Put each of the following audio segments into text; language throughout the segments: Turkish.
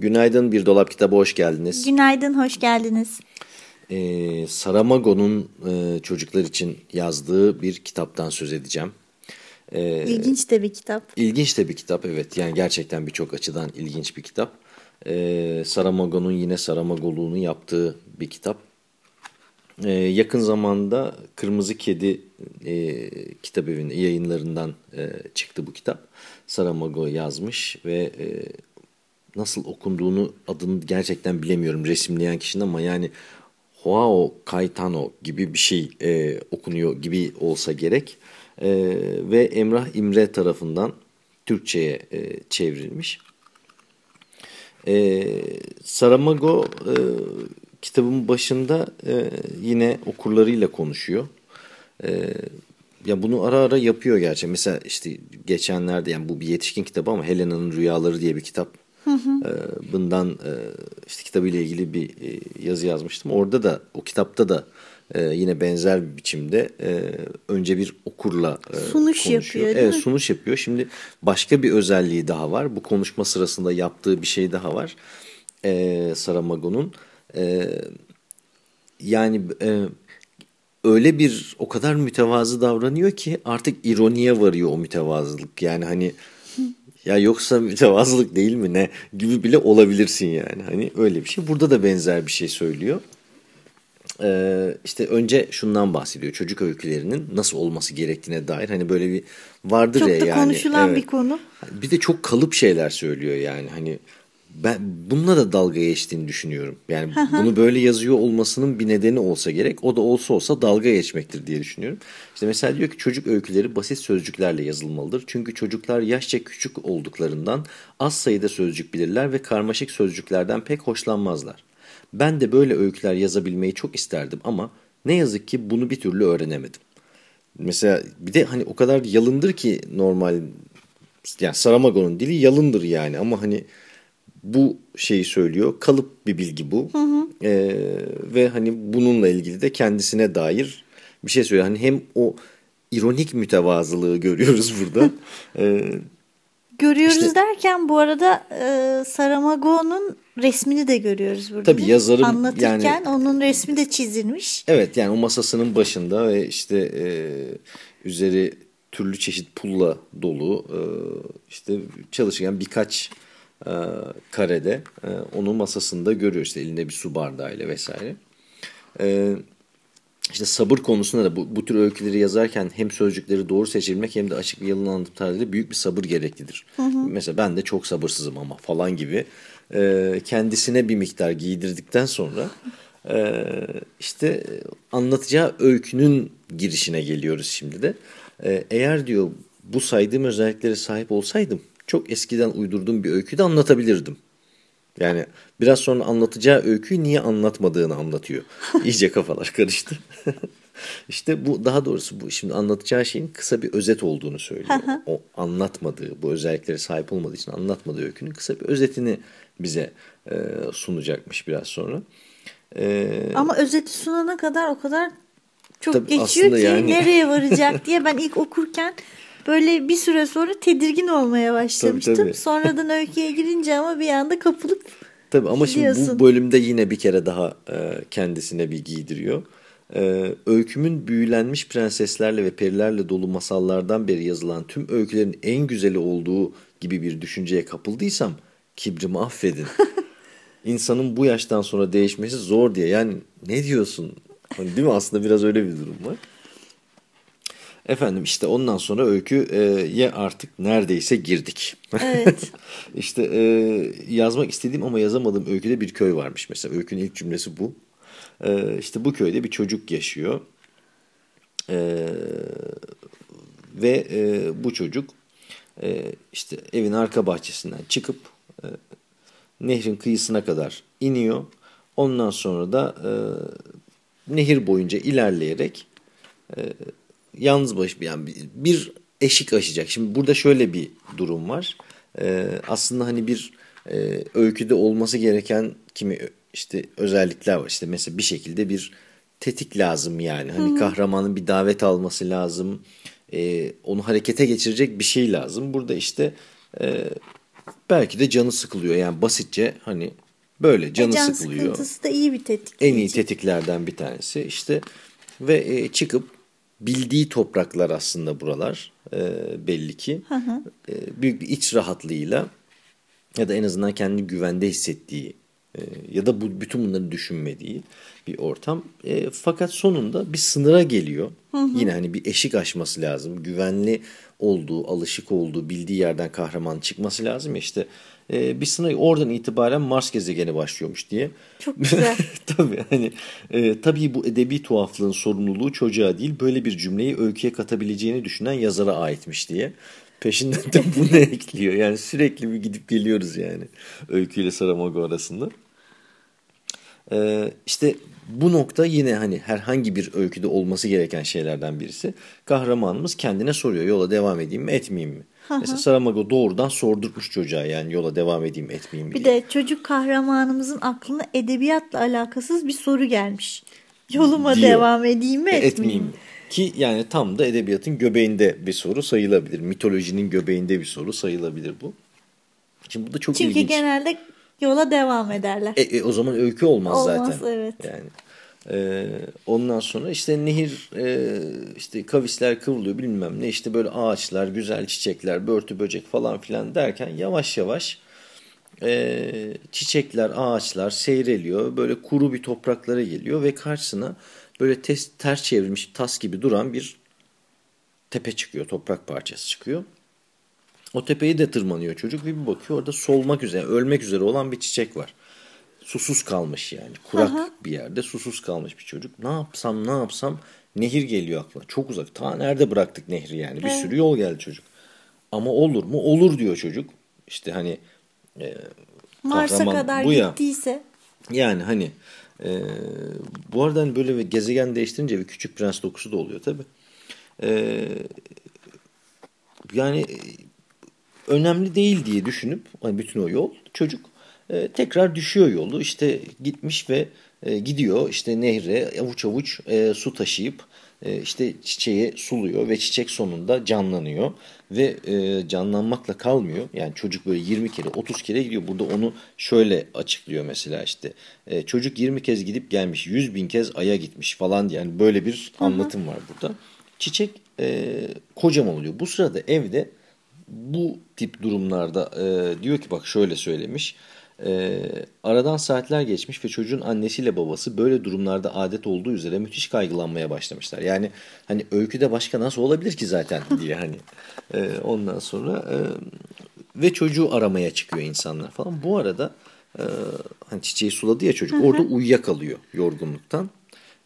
Günaydın Bir Dolap Kitabı hoş geldiniz. Günaydın, hoş geldiniz. Ee, Saramago'nun e, çocuklar için yazdığı bir kitaptan söz edeceğim. Ee, ilginç de bir kitap. İlginç de bir kitap evet. Yani gerçekten birçok açıdan ilginç bir kitap. Ee, Saramago'nun yine Saramagoluğunu yaptığı bir kitap. Ee, yakın zamanda Kırmızı Kedi e, kitap evinin yayınlarından e, çıktı bu kitap. Saramago yazmış ve e, nasıl okunduğunu adını gerçekten bilemiyorum resimleyen kişinin ama yani Joao Caetano gibi bir şey e, okunuyor gibi olsa gerek. E, ve Emrah İmre tarafından Türkçe'ye e, çevrilmiş. E, Saramago e, kitabın başında e, yine okurlarıyla konuşuyor. E, ya bunu ara ara yapıyor gerçi. Mesela işte geçenlerde yani bu bir yetişkin kitabı ama Helena'nın Rüyaları diye bir kitap. Hı hı. E, bundan e, işte kitabıyla ilgili bir e, yazı yazmıştım. Orada da o kitapta da e, yine benzer bir biçimde e, önce bir okurla e, sunuş konuşuyor. yapıyor. Evet mi? sunuş yapıyor. Şimdi başka bir özelliği daha var. Bu konuşma sırasında yaptığı bir şey daha var. E, Saramago'nun e, yani e, öyle bir o kadar mütevazı davranıyor ki artık ironiye varıyor o mütevazılık. Yani hani ya yoksa mütevazılık değil mi ne gibi bile olabilirsin yani. Hani öyle bir şey. Burada da benzer bir şey söylüyor. Ee, işte önce şundan bahsediyor. Çocuk öykülerinin nasıl olması gerektiğine dair. Hani böyle bir vardır çok ya yani. Çok da konuşulan evet. bir konu. Bir de çok kalıp şeyler söylüyor yani. Hani ben bununla da dalga geçtiğini düşünüyorum. Yani bunu böyle yazıyor olmasının bir nedeni olsa gerek. O da olsa olsa dalga geçmektir diye düşünüyorum. İşte mesela diyor ki çocuk öyküleri basit sözcüklerle yazılmalıdır. Çünkü çocuklar yaşça küçük olduklarından az sayıda sözcük bilirler ve karmaşık sözcüklerden pek hoşlanmazlar. Ben de böyle öyküler yazabilmeyi çok isterdim ama ne yazık ki bunu bir türlü öğrenemedim. Mesela bir de hani o kadar yalındır ki normal yani Saramago'nun dili yalındır yani ama hani bu şeyi söylüyor. Kalıp bir bilgi bu. Hı hı. Ee, ve hani bununla ilgili de kendisine dair bir şey söylüyor. Hani hem o ironik mütevazılığı görüyoruz burada. ee, görüyoruz işte, derken bu arada e, Saramago'nun resmini de görüyoruz burada. Tabii yazarım anlatırken yani, onun resmi de çizilmiş. Evet yani o masasının başında ve işte e, üzeri türlü çeşit pulla dolu e, işte çalışırken birkaç e, karede e, onun masasında görüyor işte elinde bir su bardağıyla vesaire. E, işte sabır konusunda da bu, bu tür öyküleri yazarken hem sözcükleri doğru seçilmek hem de açık bir yalın anlatım tarzıyla büyük bir sabır gereklidir. Hı hı. Mesela ben de çok sabırsızım ama falan gibi e, kendisine bir miktar giydirdikten sonra e, işte anlatacağı öykünün girişine geliyoruz şimdi de. E, eğer diyor bu saydığım özelliklere sahip olsaydım çok eskiden uydurduğum bir öykü de anlatabilirdim. Yani biraz sonra anlatacağı öyküyü niye anlatmadığını anlatıyor. İyice kafalar karıştı. İşte bu daha doğrusu bu şimdi anlatacağı şeyin kısa bir özet olduğunu söylüyor. o anlatmadığı, bu özelliklere sahip olmadığı için anlatmadığı öykünün kısa bir özetini bize e, sunacakmış biraz sonra. E, Ama özeti sunana kadar o kadar çok geçiyor ki yani... nereye varacak diye ben ilk okurken böyle bir süre sonra tedirgin olmaya başlamıştım. Tabii, tabii. Sonradan öyküye girince ama bir anda kapılıp Tabii ama gidiyorsun. şimdi bu bölümde yine bir kere daha e, kendisine bir giydiriyor. E, öykümün büyülenmiş prenseslerle ve perilerle dolu masallardan beri yazılan tüm öykülerin en güzeli olduğu gibi bir düşünceye kapıldıysam kibrimi affedin. İnsanın bu yaştan sonra değişmesi zor diye. Yani ne diyorsun? Hani değil mi? Aslında biraz öyle bir durum var. Efendim işte ondan sonra öyküye artık neredeyse girdik. Evet. İşte e, yazmak istediğim ama yazamadığım öyküde bir köy varmış mesela. Öykünün ilk cümlesi bu. E, işte bu köyde bir çocuk yaşıyor. E, ve e, bu çocuk e, işte evin arka bahçesinden çıkıp e, nehrin kıyısına kadar iniyor. Ondan sonra da e, nehir boyunca ilerleyerek e, yalnız baş yani bir eşik aşacak. Şimdi burada şöyle bir durum var. Ee, aslında hani bir e, öyküde olması gereken kimi işte özellikler var. İşte mesela bir şekilde bir tetik lazım yani. Hani Hı kahramanın bir davet alması lazım. E, onu harekete geçirecek bir şey lazım. Burada işte e, belki de canı sıkılıyor. Yani basitçe hani böyle canı e can sıkılıyor. Can sıkıntısı da iyi bir tetik. En iyi tetiklerden bir tanesi. İşte ve e, çıkıp bildiği topraklar aslında buralar e, belli ki. Hı hı. E, büyük bir iç rahatlığıyla ya da en azından kendini güvende hissettiği e, ya da bu bütün bunları düşünmediği bir ortam. E, fakat sonunda bir sınıra geliyor. Hı hı. Yine hani bir eşik aşması lazım. Güvenli olduğu, alışık olduğu, bildiği yerden kahraman çıkması lazım. İşte e, bir sınır oradan itibaren Mars gezegeni başlıyormuş diye. Çok güzel. tabii hani e, tabii bu edebi tuhaflığın sorumluluğu çocuğa değil böyle bir cümleyi öyküye katabileceğini düşünen yazara aitmiş diye. Peşinden de bunu ekliyor. Yani sürekli bir gidip geliyoruz yani öyküyle Saramago arasında. Ee, işte bu nokta yine hani herhangi bir öyküde olması gereken şeylerden birisi. Kahramanımız kendine soruyor yola devam edeyim mi etmeyeyim mi? Mesela Saramago doğrudan sordurmuş çocuğa yani yola devam edeyim etmeyeyim mi Bir diye. de çocuk kahramanımızın aklına edebiyatla alakasız bir soru gelmiş. Yoluma Diyor. devam edeyim mi e, etmeyeyim, etmeyeyim mi? Ki yani tam da edebiyatın göbeğinde bir soru sayılabilir. Mitolojinin göbeğinde bir soru sayılabilir bu. Şimdi bu da çok Çünkü ilginç. Çünkü genelde yola devam ederler. E, e, o zaman öykü olmaz, olmaz zaten. Olmaz evet. Yani ee, ondan sonra işte nehir e, işte kavisler kıvrılıyor bilmem ne. İşte böyle ağaçlar güzel çiçekler börtü böcek falan filan derken yavaş yavaş e, çiçekler ağaçlar seyreliyor. Böyle kuru bir topraklara geliyor ve karşısına böyle ters, ters çevrilmiş tas gibi duran bir tepe çıkıyor toprak parçası çıkıyor. O tepeyi de tırmanıyor çocuk ve bir bakıyor orada solmak üzere ölmek üzere olan bir çiçek var susuz kalmış yani. Kurak Aha. bir yerde susuz kalmış bir çocuk. Ne yapsam ne yapsam nehir geliyor aklına. Çok uzak. Ta nerede bıraktık nehri yani. Bir evet. sürü yol geldi çocuk. Ama olur mu? Olur diyor çocuk. İşte hani e, Mars'a kadar bu ya. gittiyse. Yani hani e, bu arada hani böyle gezegen değiştirince bir küçük prens dokusu da oluyor tabi. E, yani e, önemli değil diye düşünüp hani bütün o yol çocuk e, tekrar düşüyor yolu. İşte gitmiş ve e, gidiyor işte nehre avuç avuç e, su taşıyıp e, işte çiçeği suluyor ve çiçek sonunda canlanıyor ve e, canlanmakla kalmıyor. Yani çocuk böyle 20 kere 30 kere gidiyor. Burada onu şöyle açıklıyor mesela işte e, çocuk 20 kez gidip gelmiş 100 bin kez aya gitmiş falan yani böyle bir anlatım var burada. Çiçek e, kocaman oluyor. Bu sırada evde bu tip durumlarda e, diyor ki bak şöyle söylemiş. E, aradan saatler geçmiş ve çocuğun annesiyle babası böyle durumlarda adet olduğu üzere müthiş kaygılanmaya başlamışlar. Yani hani öyküde başka nasıl olabilir ki zaten diye hani e, ondan sonra e, ve çocuğu aramaya çıkıyor insanlar falan. Bu arada e, hani çiçeği suladı ya çocuk orada uyuyakalıyor yorgunluktan.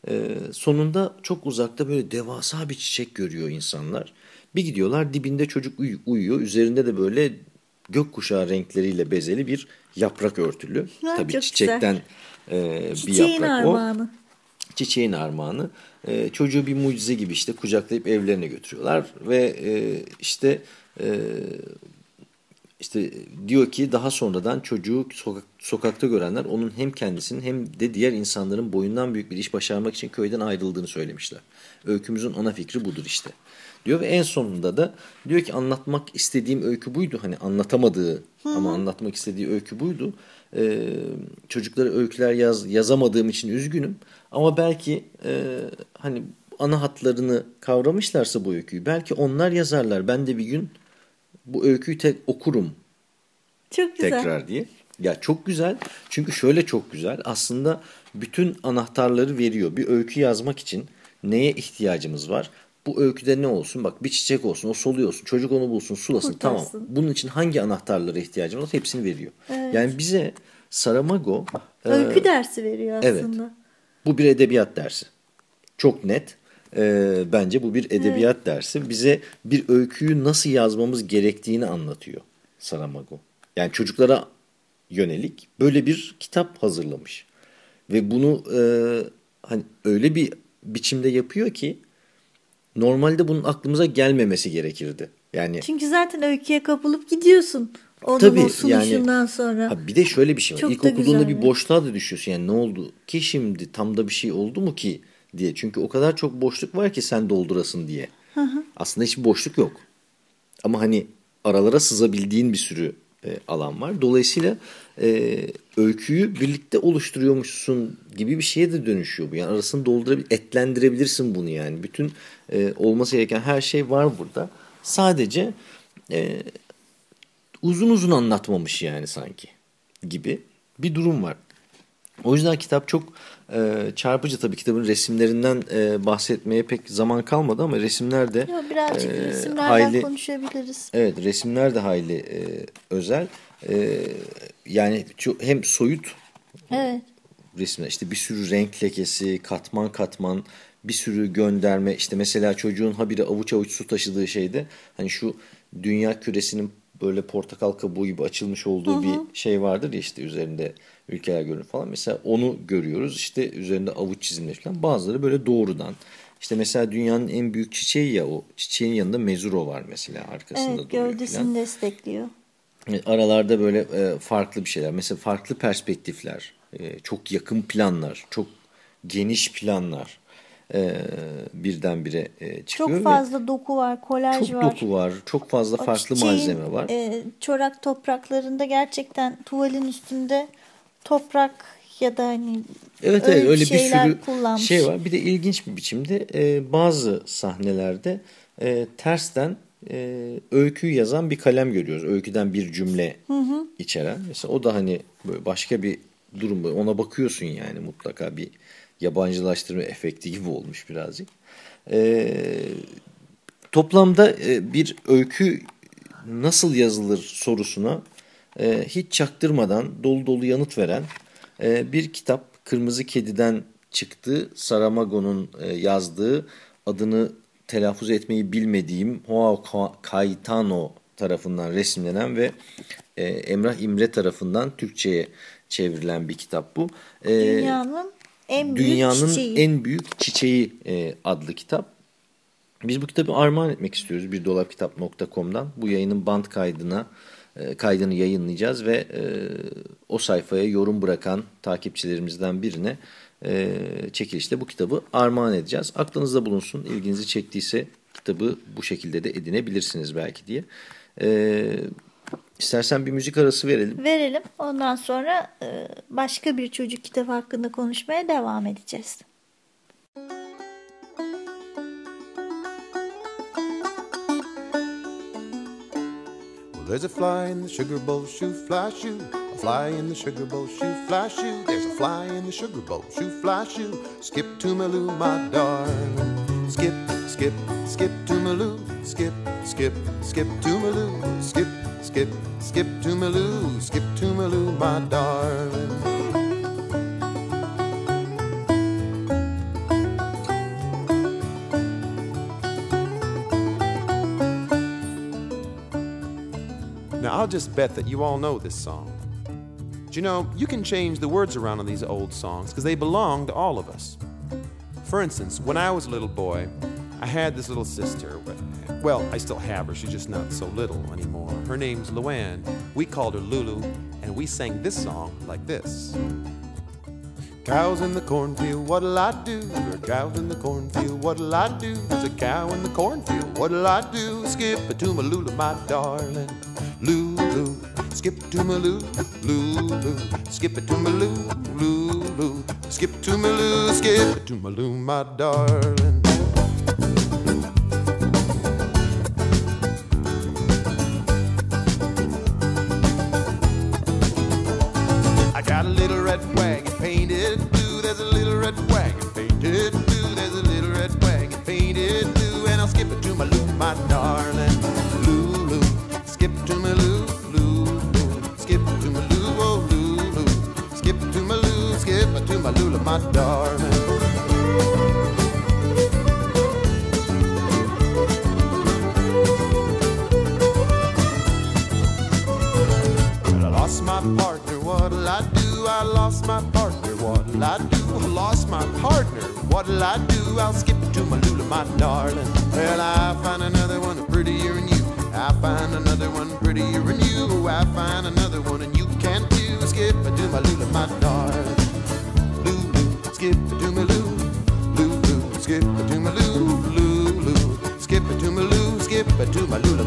E, sonunda çok uzakta böyle devasa bir çiçek görüyor insanlar. Bir gidiyorlar dibinde çocuk uy uyuyor. Üzerinde de böyle gökkuşağı renkleriyle bezeli bir yaprak örtülü. Ha, Tabii çiçekten e, bir Çiçeğin yaprak armağanı. o. Çiçeğin armağanı. E, çocuğu bir mucize gibi işte kucaklayıp evlerine götürüyorlar ve e, işte e, işte diyor ki daha sonradan çocuğu sokak, sokakta görenler onun hem kendisinin hem de diğer insanların boyundan büyük bir iş başarmak için köyden ayrıldığını söylemişler. Öykümüzün ana fikri budur işte diyor ve en sonunda da diyor ki anlatmak istediğim öykü buydu. Hani anlatamadığı Hı. ama anlatmak istediği öykü buydu. Ee, çocuklara öyküler yaz, yazamadığım için üzgünüm. Ama belki e, hani ana hatlarını kavramışlarsa bu öyküyü belki onlar yazarlar. Ben de bir gün bu öyküyü tek okurum. Çok güzel. Tekrar diye. Ya çok güzel. Çünkü şöyle çok güzel. Aslında bütün anahtarları veriyor. Bir öykü yazmak için neye ihtiyacımız var? Bu öyküde ne olsun? Bak bir çiçek olsun, o soluyorsun, çocuk onu bulsun, sulasın. Kurtarsın. Tamam. Bunun için hangi anahtarlara ihtiyacımız var? Hepsini veriyor. Evet. Yani bize Saramago öykü e, dersi veriyor aslında. Evet. Bu bir edebiyat dersi. Çok net. E, bence bu bir edebiyat evet. dersi. Bize bir öyküyü nasıl yazmamız gerektiğini anlatıyor Saramago. Yani çocuklara yönelik böyle bir kitap hazırlamış. Ve bunu e, hani öyle bir biçimde yapıyor ki normalde bunun aklımıza gelmemesi gerekirdi. Yani Çünkü zaten öyküye kapılıp gidiyorsun. Onun tabii, o sunuşundan yani, sonra. Ha bir de şöyle bir şey var. Çok İlk okuduğunda bir boşluğa da düşüyorsun. Yani ne oldu ki şimdi tam da bir şey oldu mu ki diye. Çünkü o kadar çok boşluk var ki sen doldurasın diye. Hı hı. Aslında hiç boşluk yok. Ama hani aralara sızabildiğin bir sürü e, alan var. Dolayısıyla e, öyküyü birlikte oluşturuyormuşsun gibi bir şeye de dönüşüyor bu. Yani arasını doldurabilir, etlendirebilirsin bunu yani. Bütün e, olması gereken her şey var burada. Sadece e, uzun uzun anlatmamış yani sanki gibi bir durum var. O yüzden kitap çok e, çarpıcı tabii kitabın resimlerinden e, bahsetmeye pek zaman kalmadı ama resimler de Yo, birazcık e, resimlerden hayli, konuşabiliriz. Evet resimler de hayli e, özel. E, yani hem soyut evet. resimler işte bir sürü renk lekesi, katman katman bir sürü gönderme işte mesela çocuğun habire avuç avuç su taşıdığı şeyde hani şu dünya küresinin böyle portakal kabuğu gibi açılmış olduğu hı hı. bir şey vardır ya işte üzerinde ülkeler görünür falan. Mesela onu görüyoruz işte üzerinde avuç çizimleri falan. Bazıları böyle doğrudan. İşte mesela dünyanın en büyük çiçeği ya o çiçeğin yanında mezuro var mesela arkasında evet, duruyor. gövdesini falan. destekliyor. Aralarda böyle e, farklı bir şeyler. Mesela farklı perspektifler, e, çok yakın planlar, çok geniş planlar e, birdenbire e, çıkıyor. Çok fazla ve doku var, kolaj çok var. Çok doku var, çok fazla o farklı çiçeğin, malzeme var. E, çorak topraklarında gerçekten tuvalin üstünde toprak ya da hani Evet öyle evet öyle bir sürü kullanmış. şey var. Bir de ilginç bir biçimde e, bazı sahnelerde e, tersten e, öyküyü yazan bir kalem görüyoruz. Öyküden bir cümle hı hı. içeren. Mesela o da hani böyle başka bir durum. Ona bakıyorsun yani mutlaka bir yabancılaştırma efekti gibi olmuş birazcık. E, toplamda e, bir öykü nasıl yazılır sorusuna e, hiç çaktırmadan dolu dolu yanıt veren e, bir kitap. Kırmızı Kedi'den çıktı. Saramago'nun e, yazdığı adını telaffuz etmeyi bilmediğim Joao Caetano tarafından resimlenen ve e, Emrah İmre tarafından Türkçe'ye çevrilen bir kitap bu. E, dünyanın en büyük Dünyanın çiçeği. en büyük çiçeği e, adlı kitap. Biz bu kitabı armağan etmek istiyoruz bir dolapkitap.com'dan. Bu yayının band kaydına kaydını yayınlayacağız ve e, o sayfaya yorum bırakan takipçilerimizden birine e, çekilişte bu kitabı armağan edeceğiz. Aklınızda bulunsun, ilginizi çektiyse kitabı bu şekilde de edinebilirsiniz belki diye. İstersen bir müzik arası verelim. Verelim. Ondan sonra başka bir çocuk kitabı hakkında konuşmaya devam edeceğiz. There's a fly in the sugar bowl shoe, fly shoe. A fly in the sugar bowl shoe, fly shoe. There's a fly in the sugar bowl shoe, fly shoe. Skip to Maloo, my darling. Skip, skip, skip to Maloo. Skip, skip, skip to Maloo. Skip, skip, skip to Maloo. Skip to Maloo, my darling. I'll just bet that you all know this song. Do you know, you can change the words around on these old songs because they belong to all of us. For instance, when I was a little boy, I had this little sister. Well, I still have her, she's just not so little anymore. Her name's Luann. We called her Lulu, and we sang this song like this. Cows in the cornfield, what'll I do? There are cows in the cornfield, what'll I do? There's a cow in the cornfield, what'll I do? Skip it to my Lulu, my darling. Lulu, skip it to my Lulu, Lulu. Skip it to my Lulu, Lulu. Skip it to my Lulu, skip it to my Lulu, my darling. my darling. Well, I lost my partner, what'll I do? I lost my partner, what'll I do? I lost my partner, what'll I do? I'll skip to my lula, my darling. Well, I find another.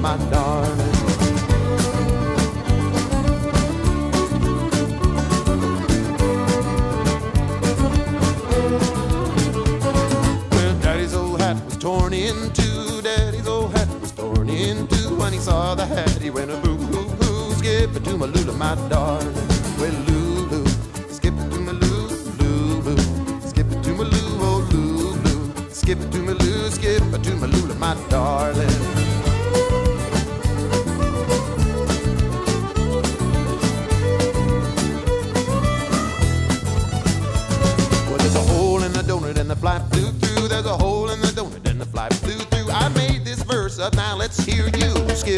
my darling. Well, Daddy's old hat was torn in two. Daddy's old hat was torn in two. When he saw the hat, he went a boo hoo hoo. Skip it to my Lula, my darling. Well,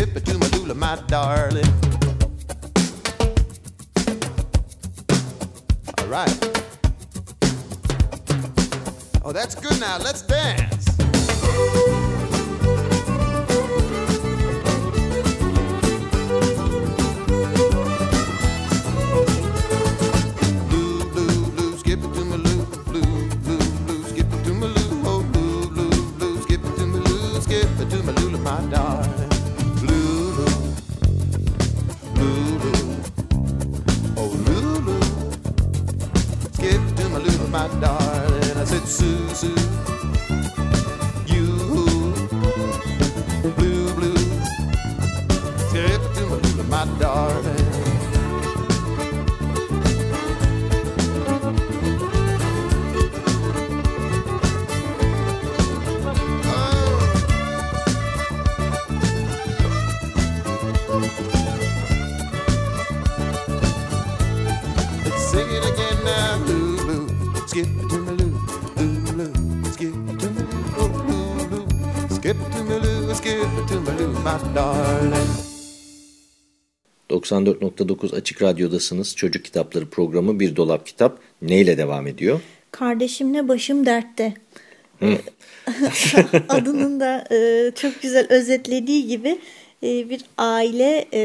it to my Lula, my darling. All right. Oh, that's good now. Let's sing it again now, Lulu. Skip to me, Lulu, Lulu. Skip to me, Lulu, Lulu. Skip to me, Lulu, skip to me, Lulu, my darling. 94.9 Açık Radyo'dasınız. Çocuk Kitapları programı Bir Dolap Kitap neyle devam ediyor? Kardeşimle başım dertte. Adının da e, çok güzel özetlediği gibi e, bir aile e,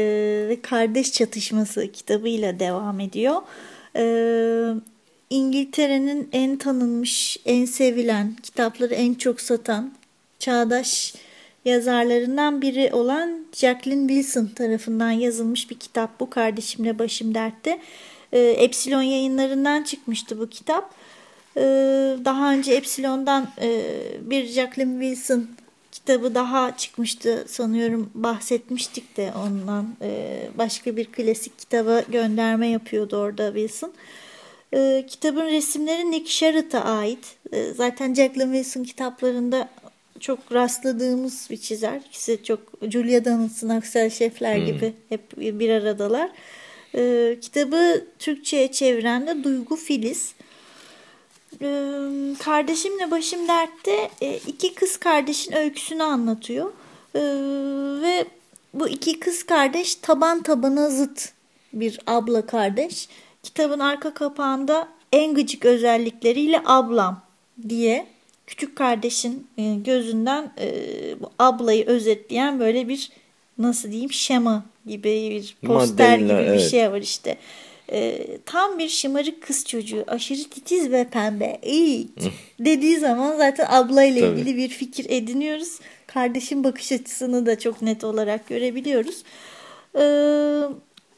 ve kardeş çatışması kitabıyla devam ediyor. E, İngiltere'nin en tanınmış, en sevilen, kitapları en çok satan çağdaş yazarlarından biri olan Jacqueline Wilson tarafından yazılmış bir kitap bu. Kardeşimle Başım Dertte. E, Epsilon yayınlarından çıkmıştı bu kitap. E, daha önce Epsilon'dan e, bir Jacqueline Wilson kitabı daha çıkmıştı sanıyorum bahsetmiştik de ondan. E, başka bir klasik kitaba gönderme yapıyordu orada Wilson. E, kitabın resimleri Nick Sharratt'a ait. E, zaten Jacqueline Wilson kitaplarında çok rastladığımız bir çizer. İkisi çok Julia Donaldson, Aksel Şefler gibi hep bir aradalar. E, kitabı Türkçe'ye çeviren de Duygu Filiz. Kardeşimle başım dertte e, iki kız kardeşin öyküsünü anlatıyor. Ve bu iki kız kardeş taban tabana zıt bir abla kardeş. Kitabın arka kapağında en gıcık özellikleriyle ablam diye küçük kardeşin e, gözünden e, bu ablayı özetleyen böyle bir nasıl diyeyim şema gibi bir poster Maddeler, gibi bir evet. şey var işte. E, tam bir şımarık kız çocuğu aşırı titiz ve pembe dediği zaman zaten ablayla Tabii. ilgili bir fikir ediniyoruz. Kardeşin bakış açısını da çok net olarak görebiliyoruz. E,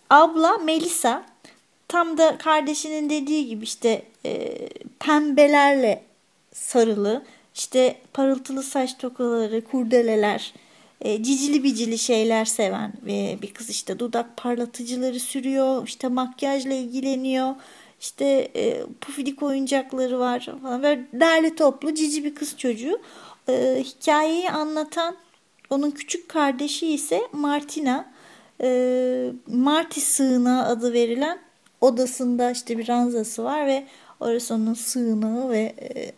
abla Melisa tam da kardeşinin dediği gibi işte e, pembelerle sarılı, işte parıltılı saç tokaları, kurdeleler, e, cicili bicili şeyler seven e, bir kız işte dudak parlatıcıları sürüyor, işte makyajla ilgileniyor, işte e, pufidik oyuncakları var falan böyle derli toplu cici bir kız çocuğu. E, hikayeyi anlatan onun küçük kardeşi ise Martina. E, Marty sığınağı adı verilen odasında işte bir ranzası var ve orası onun sığınağı ve e,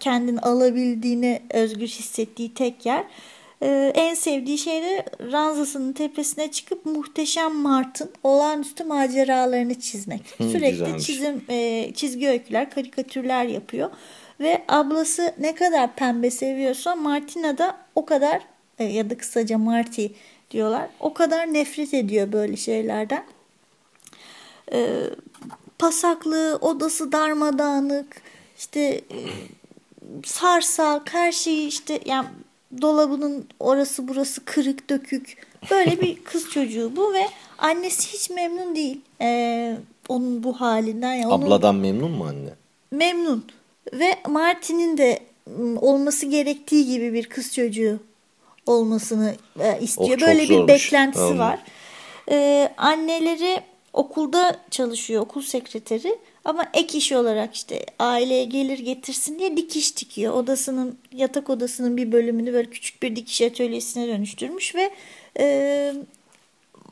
kendini alabildiğini özgür hissettiği tek yer. E, en sevdiği şey de ranzasının tepesine çıkıp muhteşem Mart'ın olağanüstü maceralarını çizmek. Sürekli güzelmiş. çizim, e, çizgi öyküler, karikatürler yapıyor. Ve ablası ne kadar pembe seviyorsa Martina da o kadar e, ya da kısaca Marty diyorlar. O kadar nefret ediyor böyle şeylerden. E, pasaklı, odası darmadağınık, işte e, sarsak, her şeyi işte yani dolabının orası burası kırık dökük. Böyle bir kız çocuğu bu ve annesi hiç memnun değil. E, onun bu halinden. Yani onun- Abladan memnun mu anne? memnun ve Martin'in de olması gerektiği gibi bir kız çocuğu olmasını istiyor. Oh, Böyle bir beklentisi Anladım. var. E, anneleri okulda çalışıyor okul sekreteri ama ek iş olarak işte aileye gelir getirsin diye dikiş dikiyor. Odasının yatak odasının bir bölümünü böyle küçük bir dikiş atölyesine dönüştürmüş ve e,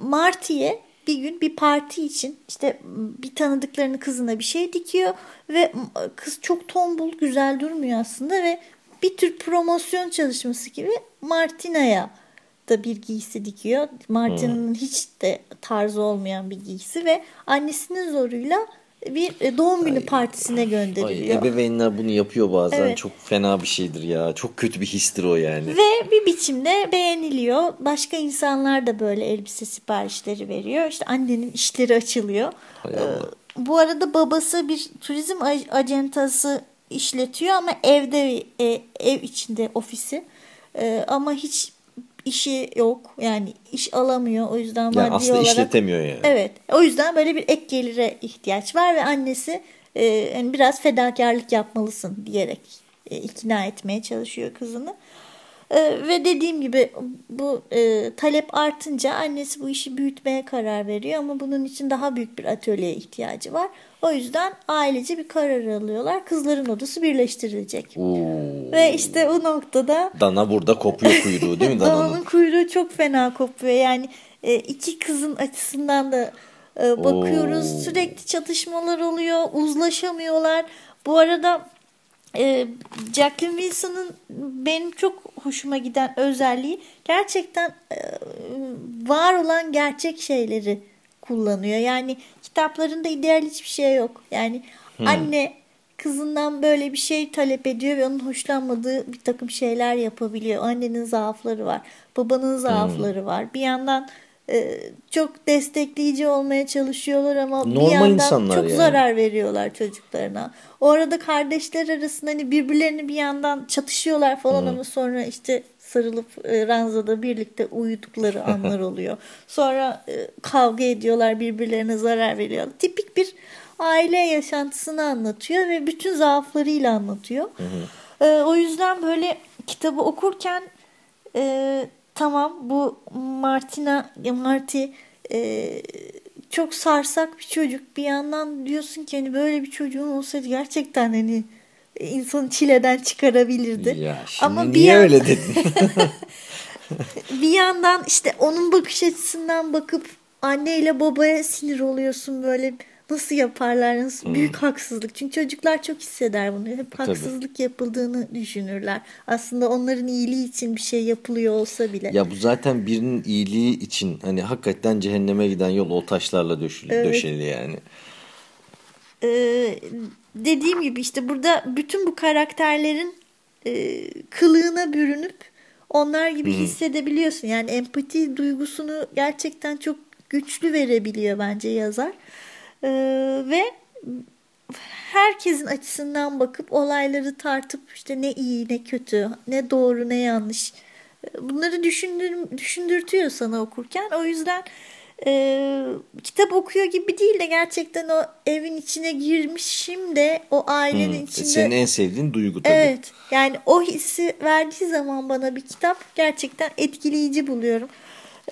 Marty'ye bir gün bir parti için işte bir tanıdıklarını kızına bir şey dikiyor ve kız çok tombul güzel durmuyor aslında ve bir tür promosyon çalışması gibi Martina'ya da bir giysi dikiyor. Martina'nın hmm. hiç de tarzı olmayan bir giysi ve annesinin zoruyla bir e, doğum günü ay, partisine gönderiliyor. Ay, ebeveynler bunu yapıyor bazen. Evet. Çok fena bir şeydir ya. Çok kötü bir histir o yani. Ve bir biçimde beğeniliyor. Başka insanlar da böyle elbise siparişleri veriyor. İşte annenin işleri açılıyor. Ee, bu arada babası bir turizm acentası işletiyor ama evde e, ev içinde ofisi. E, ama hiç işi yok. Yani iş alamıyor. O yüzden maddi yani aslında olarak. işletemiyor yani. Evet. O yüzden böyle bir ek gelire ihtiyaç var ve annesi e, yani biraz fedakarlık yapmalısın diyerek e, ikna etmeye çalışıyor kızını. E, ve dediğim gibi bu e, talep artınca annesi bu işi büyütmeye karar veriyor ama bunun için daha büyük bir atölyeye ihtiyacı var. O yüzden ailece bir karar alıyorlar. Kızların odası birleştirilecek. Oo. Ve işte o noktada... Dana burada kopuyor kuyruğu değil mi Dana'nın? Dana'nın kuyruğu çok fena kopuyor. Yani e, iki kızın açısından da e, bakıyoruz. Oo. Sürekli çatışmalar oluyor. Uzlaşamıyorlar. Bu arada e, Jacqueline Wilson'ın benim çok hoşuma giden özelliği gerçekten e, var olan gerçek şeyleri kullanıyor. Yani kitaplarında ideal hiçbir şey yok. Yani hmm. anne kızından böyle bir şey talep ediyor ve onun hoşlanmadığı bir takım şeyler yapabiliyor. Annenin zaafları var. Babanın zaafları hmm. var. Bir yandan e, çok destekleyici olmaya çalışıyorlar ama Normal bir yandan çok yani. zarar veriyorlar çocuklarına. O arada kardeşler arasında hani birbirlerini bir yandan çatışıyorlar falan hmm. ama sonra işte sarılıp e, ranzada birlikte uyudukları anlar oluyor. Sonra e, kavga ediyorlar, birbirlerine zarar veriyorlar. Tipik bir aile yaşantısını anlatıyor ve bütün zaaflarıyla anlatıyor. E, o yüzden böyle kitabı okurken e, tamam bu Martina Marty e, çok sarsak bir çocuk. Bir yandan diyorsun ki hani böyle bir çocuğun olsaydı gerçekten hani insanı çileden çıkarabilirdi. Ya şimdi Ama niye yan... öyle dedin? bir yandan işte onun bakış açısından bakıp anne ile babaya sinir oluyorsun böyle nasıl yaparlar nasıl hmm. büyük haksızlık çünkü çocuklar çok hisseder bunu hep haksızlık Tabii. yapıldığını düşünürler aslında onların iyiliği için bir şey yapılıyor olsa bile ya bu zaten birinin iyiliği için hani hakikaten cehenneme giden yol o taşlarla döşeli, evet. döşeli yani ee, dediğim gibi işte burada bütün bu karakterlerin e, kılığına bürünüp onlar gibi hmm. hissedebiliyorsun. Yani empati duygusunu gerçekten çok güçlü verebiliyor bence yazar. Ee, ve herkesin açısından bakıp olayları tartıp işte ne iyi ne kötü, ne doğru ne yanlış bunları düşündür, düşündürtüyor sana okurken. O yüzden e, kitap okuyor gibi değil de gerçekten o evin içine girmişim de o ailenin hmm, içinde. Senin en sevdiğin duygu tabii. Evet yani o hissi verdiği zaman bana bir kitap gerçekten etkileyici buluyorum.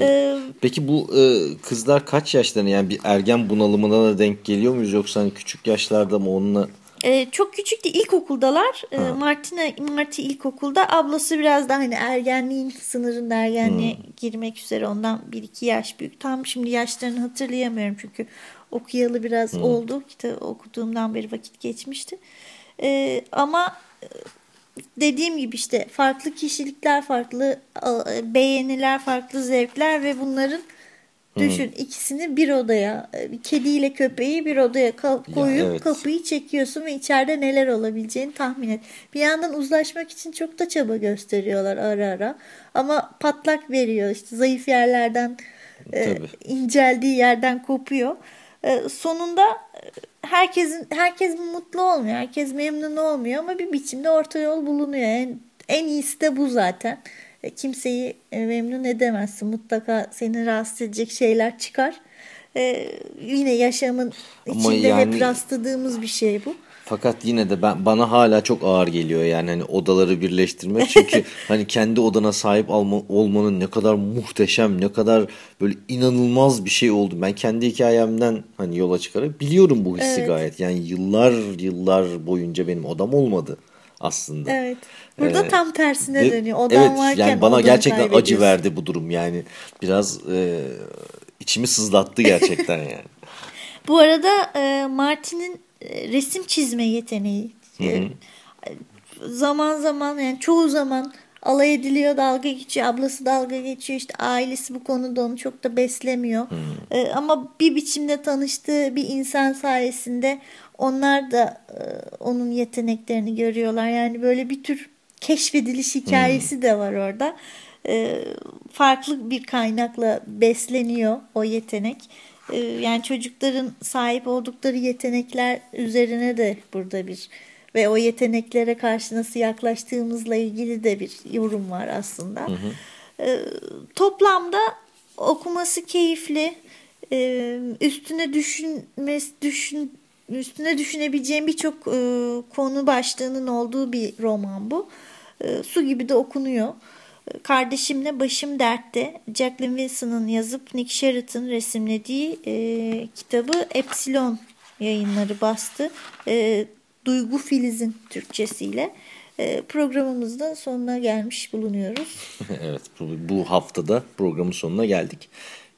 Ee, Peki bu e, kızlar kaç yaşlarında yani bir ergen bunalımına da denk geliyor muyuz yoksa hani küçük yaşlarda mı onunla ee, çok küçük de ilkokuldalar. Ee, Martina Marti ilkokulda. Ablası biraz daha hani ergenliğin sınırında ergenliğe hmm. girmek üzere ondan bir iki yaş büyük. Tam şimdi yaşlarını hatırlayamıyorum çünkü okuyalı biraz hmm. oldu. Kitap okuduğumdan beri vakit geçmişti. Ee, ama e, dediğim gibi işte farklı kişilikler, farklı beğeniler, farklı zevkler ve bunların Düşün hmm. ikisini bir odaya e, kediyle köpeği bir odaya koyup ya, evet. kapıyı çekiyorsun ve içeride neler olabileceğini tahmin et. Bir yandan uzlaşmak için çok da çaba gösteriyorlar ara ara. Ama patlak veriyor işte zayıf yerlerden e, inceldiği yerden kopuyor. E, sonunda e, herkesin herkes mutlu olmuyor. Herkes memnun olmuyor ama bir biçimde orta yol bulunuyor. En, en iyisi de bu zaten. E, kimseyi e, memnun edemezsin. Mutlaka seni rahatsız edecek şeyler çıkar. Ee, yine yaşamın Ama içinde yani, hep rastladığımız bir şey bu. Fakat yine de ben bana hala çok ağır geliyor yani hani odaları birleştirmek. Çünkü hani kendi odana sahip alma, olmanın ne kadar muhteşem, ne kadar böyle inanılmaz bir şey oldu. Ben kendi hikayemden hani yola çıkarak biliyorum bu hissi evet. gayet. Yani yıllar yıllar boyunca benim odam olmadı aslında. Evet. Burada ee, tam tersine ve, dönüyor. Odam evet, varken yani bana gerçekten acı verdi bu durum yani. Biraz e, içimi sızlattı gerçekten yani. bu arada e, Martin'in e, resim çizme yeteneği. Hı hı. E, zaman zaman yani çoğu zaman alay ediliyor, dalga geçiyor, ablası dalga geçiyor. işte ailesi bu konuda onu çok da beslemiyor. Ee, ama bir biçimde tanıştığı bir insan sayesinde onlar da e, onun yeteneklerini görüyorlar. Yani böyle bir tür keşfediliş hikayesi hmm. de var orada. Ee, farklı bir kaynakla besleniyor o yetenek. Ee, yani çocukların sahip oldukları yetenekler üzerine de burada bir ve o yeteneklere karşı nasıl yaklaştığımızla ilgili de bir yorum var aslında. Hı hı. Toplamda okuması keyifli, üstüne düşünmesi düşün üstüne düşünebileceğim birçok e, konu başlığının olduğu bir roman bu. E, su gibi de okunuyor. Kardeşimle Başım Dertte Jacqueline Wilson'ın yazıp Nick Sheraton resimlediği e, kitabı Epsilon yayınları bastı. E, Duygu Filiz'in Türkçesiyle. E, programımızda sonuna gelmiş bulunuyoruz. evet bu haftada programın sonuna geldik.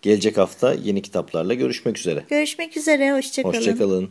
Gelecek hafta yeni kitaplarla görüşmek üzere. Görüşmek üzere. Hoşçakalın. Hoşçakalın.